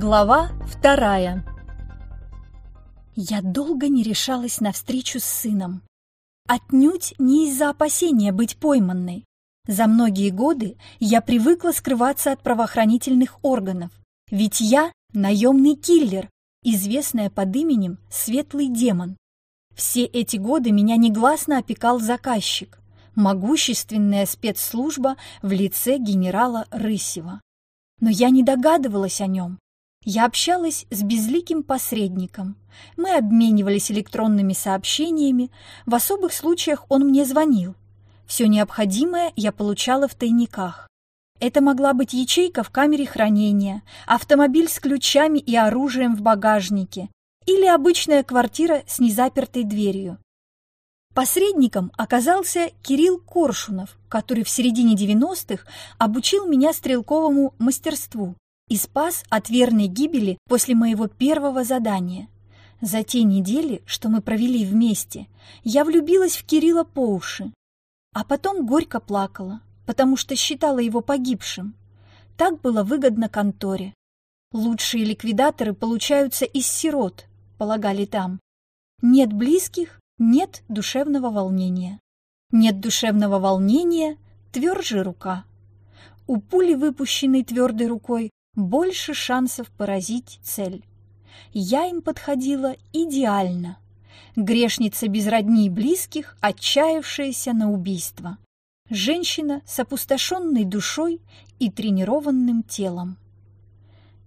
Глава вторая Я долго не решалась на встречу с сыном. Отнюдь не из-за опасения быть пойманной. За многие годы я привыкла скрываться от правоохранительных органов, ведь я наемный киллер, известная под именем Светлый Демон. Все эти годы меня негласно опекал заказчик, могущественная спецслужба в лице генерала Рысева. Но я не догадывалась о нем, я общалась с безликим посредником. Мы обменивались электронными сообщениями, в особых случаях он мне звонил. Все необходимое я получала в тайниках. Это могла быть ячейка в камере хранения, автомобиль с ключами и оружием в багажнике или обычная квартира с незапертой дверью. Посредником оказался Кирилл Коршунов, который в середине 90-х обучил меня стрелковому мастерству и спас от верной гибели после моего первого задания. За те недели, что мы провели вместе, я влюбилась в Кирилла по уши, а потом горько плакала, потому что считала его погибшим. Так было выгодно конторе. Лучшие ликвидаторы получаются из сирот, полагали там. Нет близких, нет душевного волнения. Нет душевного волнения, тверже рука. У пули, выпущенной твердой рукой, больше шансов поразить цель. Я им подходила идеально. Грешница без родни и близких, отчаявшаяся на убийство. Женщина с опустошенной душой и тренированным телом.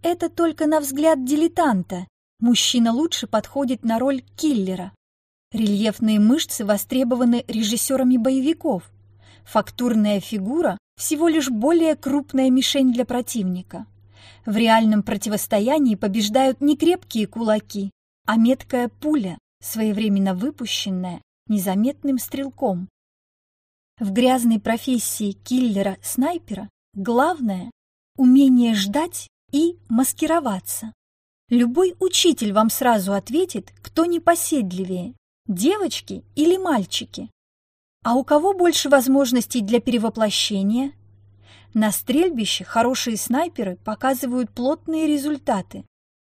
Это только на взгляд дилетанта. Мужчина лучше подходит на роль киллера. Рельефные мышцы востребованы режиссерами боевиков. Фактурная фигура – всего лишь более крупная мишень для противника. В реальном противостоянии побеждают не крепкие кулаки, а меткая пуля, своевременно выпущенная незаметным стрелком. В грязной профессии киллера-снайпера главное – умение ждать и маскироваться. Любой учитель вам сразу ответит, кто непоседливее – девочки или мальчики. А у кого больше возможностей для перевоплощения? На стрельбище хорошие снайперы показывают плотные результаты.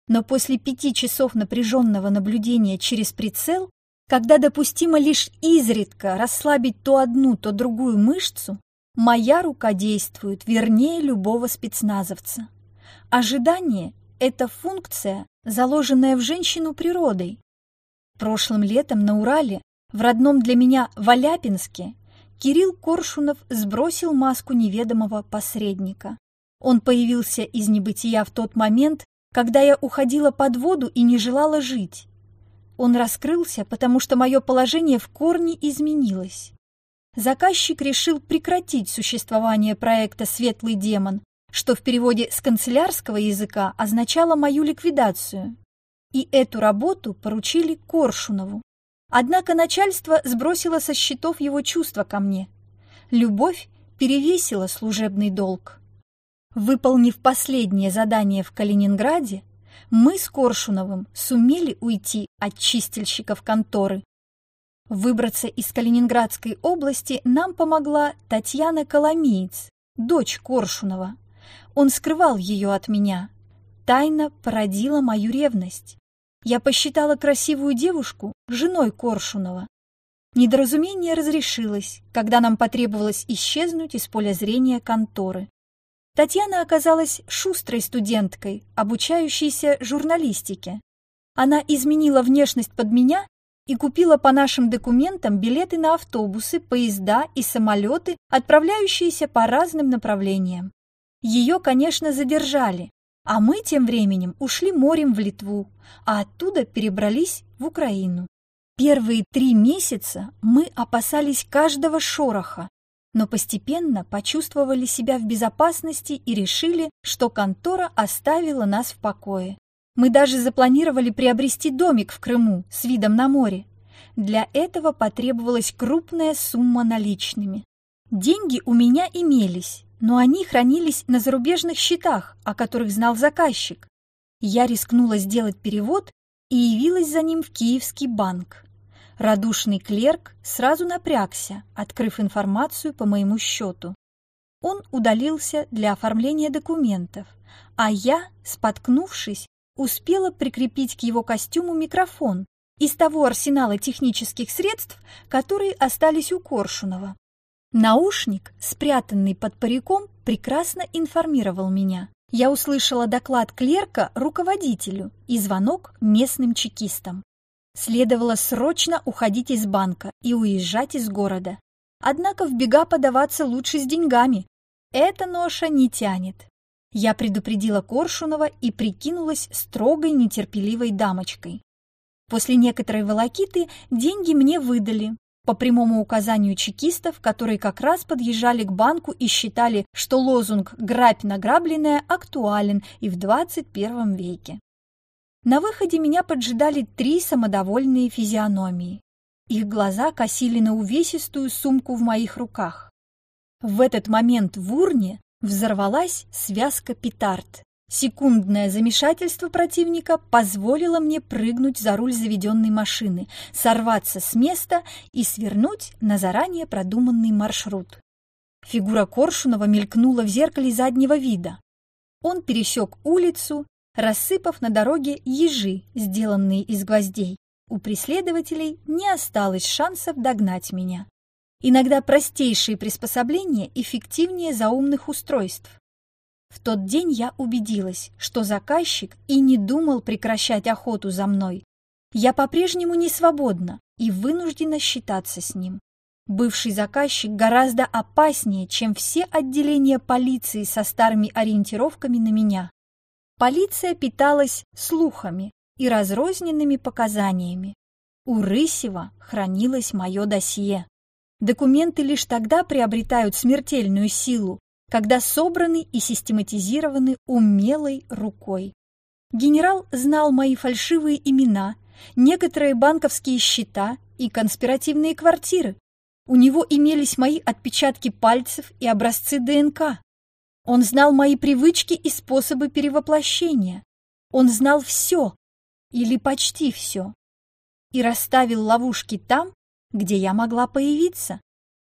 Но после пяти часов напряженного наблюдения через прицел, когда допустимо лишь изредка расслабить то одну, то другую мышцу, моя рука действует вернее любого спецназовца. Ожидание – это функция, заложенная в женщину природой. Прошлым летом на Урале, в родном для меня Валяпинске, Кирилл Коршунов сбросил маску неведомого посредника. Он появился из небытия в тот момент, когда я уходила под воду и не желала жить. Он раскрылся, потому что мое положение в корне изменилось. Заказчик решил прекратить существование проекта «Светлый демон», что в переводе с канцелярского языка означало мою ликвидацию. И эту работу поручили Коршунову. Однако начальство сбросило со счетов его чувства ко мне. Любовь перевесила служебный долг. Выполнив последнее задание в Калининграде, мы с Коршуновым сумели уйти от чистильщиков конторы. Выбраться из Калининградской области нам помогла Татьяна Коломиец, дочь Коршунова. Он скрывал ее от меня. Тайна породила мою ревность. Я посчитала красивую девушку женой Коршунова. Недоразумение разрешилось, когда нам потребовалось исчезнуть из поля зрения конторы. Татьяна оказалась шустрой студенткой, обучающейся журналистике. Она изменила внешность под меня и купила по нашим документам билеты на автобусы, поезда и самолеты, отправляющиеся по разным направлениям. Ее, конечно, задержали, а мы тем временем ушли морем в Литву, а оттуда перебрались в Украину. Первые три месяца мы опасались каждого шороха, но постепенно почувствовали себя в безопасности и решили, что контора оставила нас в покое. Мы даже запланировали приобрести домик в Крыму с видом на море. Для этого потребовалась крупная сумма наличными. Деньги у меня имелись, но они хранились на зарубежных счетах, о которых знал заказчик. Я рискнула сделать перевод и явилась за ним в Киевский банк. Радушный клерк сразу напрягся, открыв информацию по моему счету. Он удалился для оформления документов, а я, споткнувшись, успела прикрепить к его костюму микрофон из того арсенала технических средств, которые остались у Коршунова. Наушник, спрятанный под париком, прекрасно информировал меня. Я услышала доклад клерка руководителю и звонок местным чекистам. Следовало срочно уходить из банка и уезжать из города. Однако в бега подаваться лучше с деньгами. Эта ноша не тянет. Я предупредила Коршунова и прикинулась строгой нетерпеливой дамочкой. После некоторой волокиты деньги мне выдали, по прямому указанию чекистов, которые как раз подъезжали к банку и считали, что лозунг «грабь награбленное» актуален и в 21 веке. На выходе меня поджидали три самодовольные физиономии. Их глаза косили на увесистую сумку в моих руках. В этот момент в урне взорвалась связка петард. Секундное замешательство противника позволило мне прыгнуть за руль заведенной машины, сорваться с места и свернуть на заранее продуманный маршрут. Фигура Коршунова мелькнула в зеркале заднего вида. Он пересек улицу, рассыпав на дороге ежи, сделанные из гвоздей. У преследователей не осталось шансов догнать меня. Иногда простейшие приспособления эффективнее заумных устройств. В тот день я убедилась, что заказчик и не думал прекращать охоту за мной. Я по-прежнему не свободна и вынуждена считаться с ним. Бывший заказчик гораздо опаснее, чем все отделения полиции со старыми ориентировками на меня. Полиция питалась слухами и разрозненными показаниями. У Рысева хранилось мое досье. Документы лишь тогда приобретают смертельную силу, когда собраны и систематизированы умелой рукой. Генерал знал мои фальшивые имена, некоторые банковские счета и конспиративные квартиры. У него имелись мои отпечатки пальцев и образцы ДНК. Он знал мои привычки и способы перевоплощения. Он знал все, или почти все, и расставил ловушки там, где я могла появиться.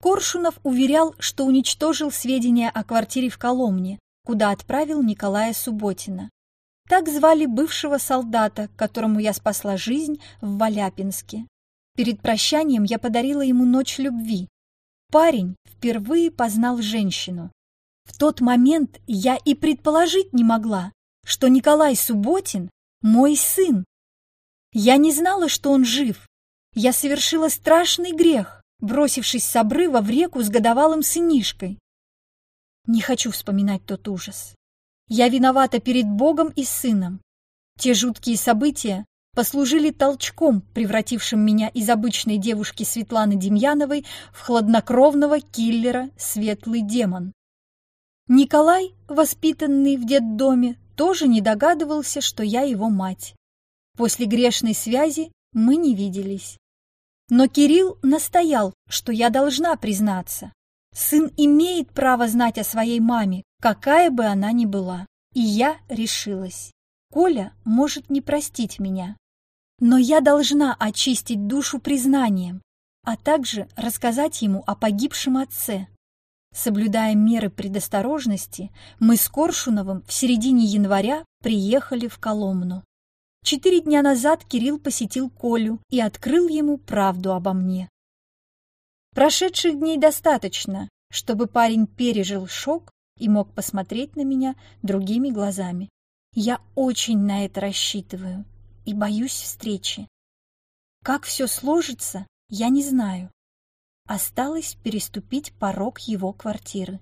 Коршунов уверял, что уничтожил сведения о квартире в Коломне, куда отправил Николая Субботина. Так звали бывшего солдата, которому я спасла жизнь в Валяпинске. Перед прощанием я подарила ему ночь любви. Парень впервые познал женщину. В тот момент я и предположить не могла, что Николай Субботин – мой сын. Я не знала, что он жив. Я совершила страшный грех бросившись с обрыва в реку с годовалым сынишкой. Не хочу вспоминать тот ужас. Я виновата перед Богом и сыном. Те жуткие события послужили толчком, превратившим меня из обычной девушки Светланы Демьяновой в хладнокровного киллера Светлый демон. Николай, воспитанный в детдоме, тоже не догадывался, что я его мать. После грешной связи мы не виделись. Но Кирилл настоял, что я должна признаться. Сын имеет право знать о своей маме, какая бы она ни была. И я решилась. Коля может не простить меня. Но я должна очистить душу признанием, а также рассказать ему о погибшем отце. Соблюдая меры предосторожности, мы с Коршуновым в середине января приехали в Коломну. Четыре дня назад Кирилл посетил Колю и открыл ему правду обо мне. Прошедших дней достаточно, чтобы парень пережил шок и мог посмотреть на меня другими глазами. Я очень на это рассчитываю и боюсь встречи. Как все сложится, я не знаю. Осталось переступить порог его квартиры.